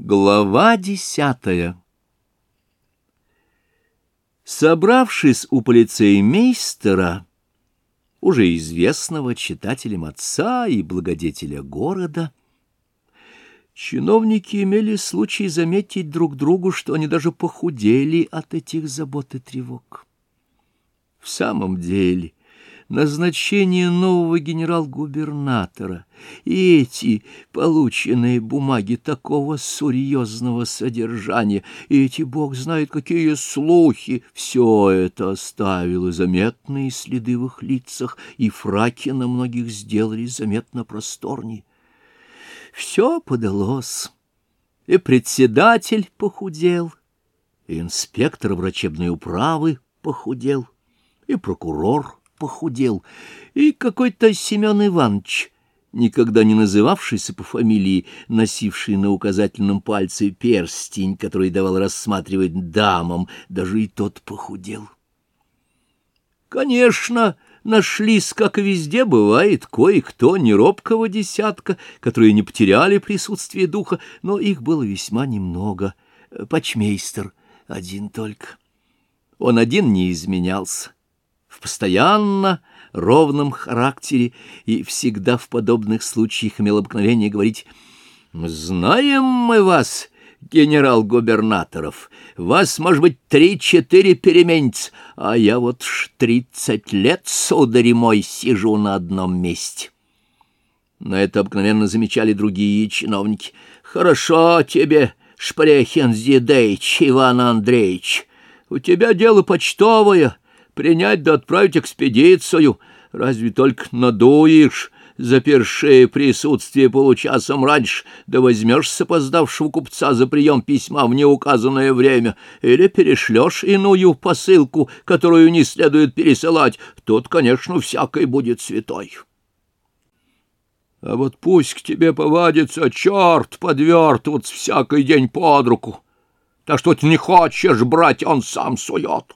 Глава десятая Собравшись у полицеймейстера, уже известного читателям отца и благодетеля города, чиновники имели случай заметить друг другу, что они даже похудели от этих забот и тревог. В самом деле, назначение нового генерал-губернатора. И эти полученные бумаги такого серьезного содержания, и эти, бог знает, какие слухи, все это оставило заметные следы в их лицах, и фраки на многих сделались заметно просторнее. Все подалось, и председатель похудел, и инспектор врачебной управы похудел, и прокурор похудел, и какой-то Семен Иванович, никогда не называвшийся по фамилии, носивший на указательном пальце перстень, который давал рассматривать дамам, даже и тот похудел. Конечно, нашлись, как и везде бывает, кое-кто неробкого десятка, которые не потеряли присутствие духа, но их было весьма немного. Почмейстер один только. Он один не изменялся в постоянно ровном характере и всегда в подобных случаях имел обыкновение говорить «Знаем мы вас, генерал-губернаторов, вас, может быть, три-четыре переменец, а я вот ж тридцать лет, сударь мой, сижу на одном месте». На это обыкновенно замечали другие чиновники. «Хорошо тебе, Шпрехин Зидеич, Иван Андреевич, у тебя дело почтовое» принять да отправить экспедицию. Разве только надуешь, запершее присутствие получасом раньше, да возьмешь с опоздавшего купца за прием письма в неуказанное время, или перешлешь иную посылку, которую не следует пересылать, тут, конечно, всякой будет святой. А вот пусть к тебе повадится черт подвертываться всякий день под руку. Так что ты не хочешь брать, он сам сует.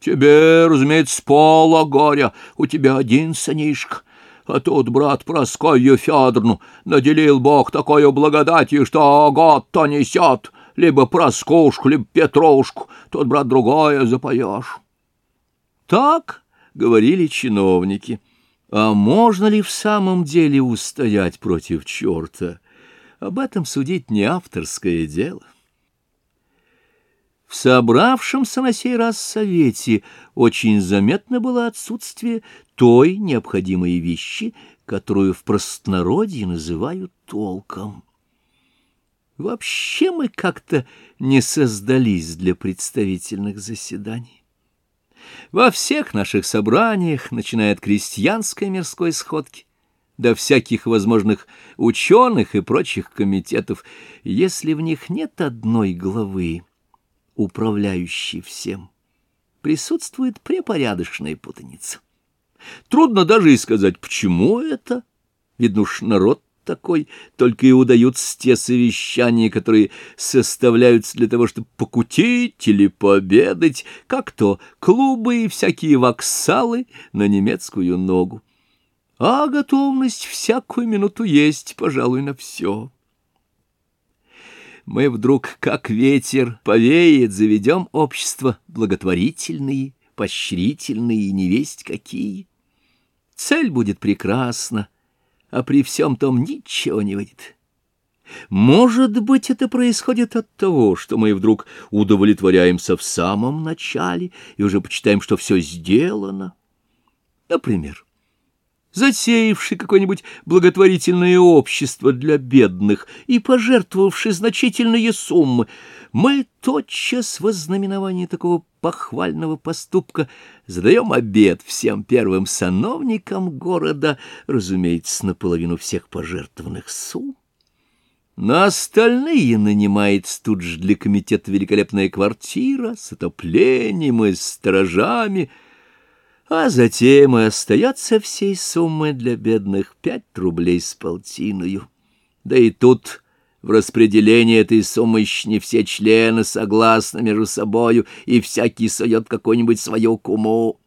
Тебе, разумеется, пола горя, у тебя один сынишка. А тут, брат, Проскою Федорну наделил Бог такой благодатью, что год-то несет, либо Проскушку, либо Петрушку, тут, брат, другое запоешь. Так говорили чиновники. А можно ли в самом деле устоять против черта? Об этом судить не авторское дело. В собравшемся на сей раз совете очень заметно было отсутствие той необходимой вещи, которую в простонародье называют толком. Вообще мы как-то не создались для представительных заседаний. Во всех наших собраниях, начиная от крестьянской мирской сходки, до всяких возможных ученых и прочих комитетов, если в них нет одной главы, управляющий всем, присутствует препорядочная путаница. Трудно даже и сказать, почему это. Видно уж народ такой, только и удаются те совещания, которые составляются для того, чтобы покутить или пообедать, как то клубы и всякие воксалы на немецкую ногу. А готовность всякую минуту есть, пожалуй, на все мы вдруг, как ветер, повеет, заведем общество благотворительные, поощрительные и невесть какие. Цель будет прекрасна, а при всем том ничего не выйдет. Может быть, это происходит от того, что мы вдруг удовлетворяемся в самом начале и уже почитаем, что все сделано. Например, затеявший какое-нибудь благотворительное общество для бедных и пожертвовавший значительные суммы, мы тотчас в ознаменовании такого похвального поступка задаем обед всем первым сановникам города, разумеется, наполовину всех пожертвованных сумм. На остальные нанимается тут же для комитета великолепная квартира с отоплением и сторожами — а затем и остается всей суммы для бедных пять рублей с полтиною. Да и тут в распределении этой суммы не все члены согласны между собою, и всякий сует какой-нибудь свою куму.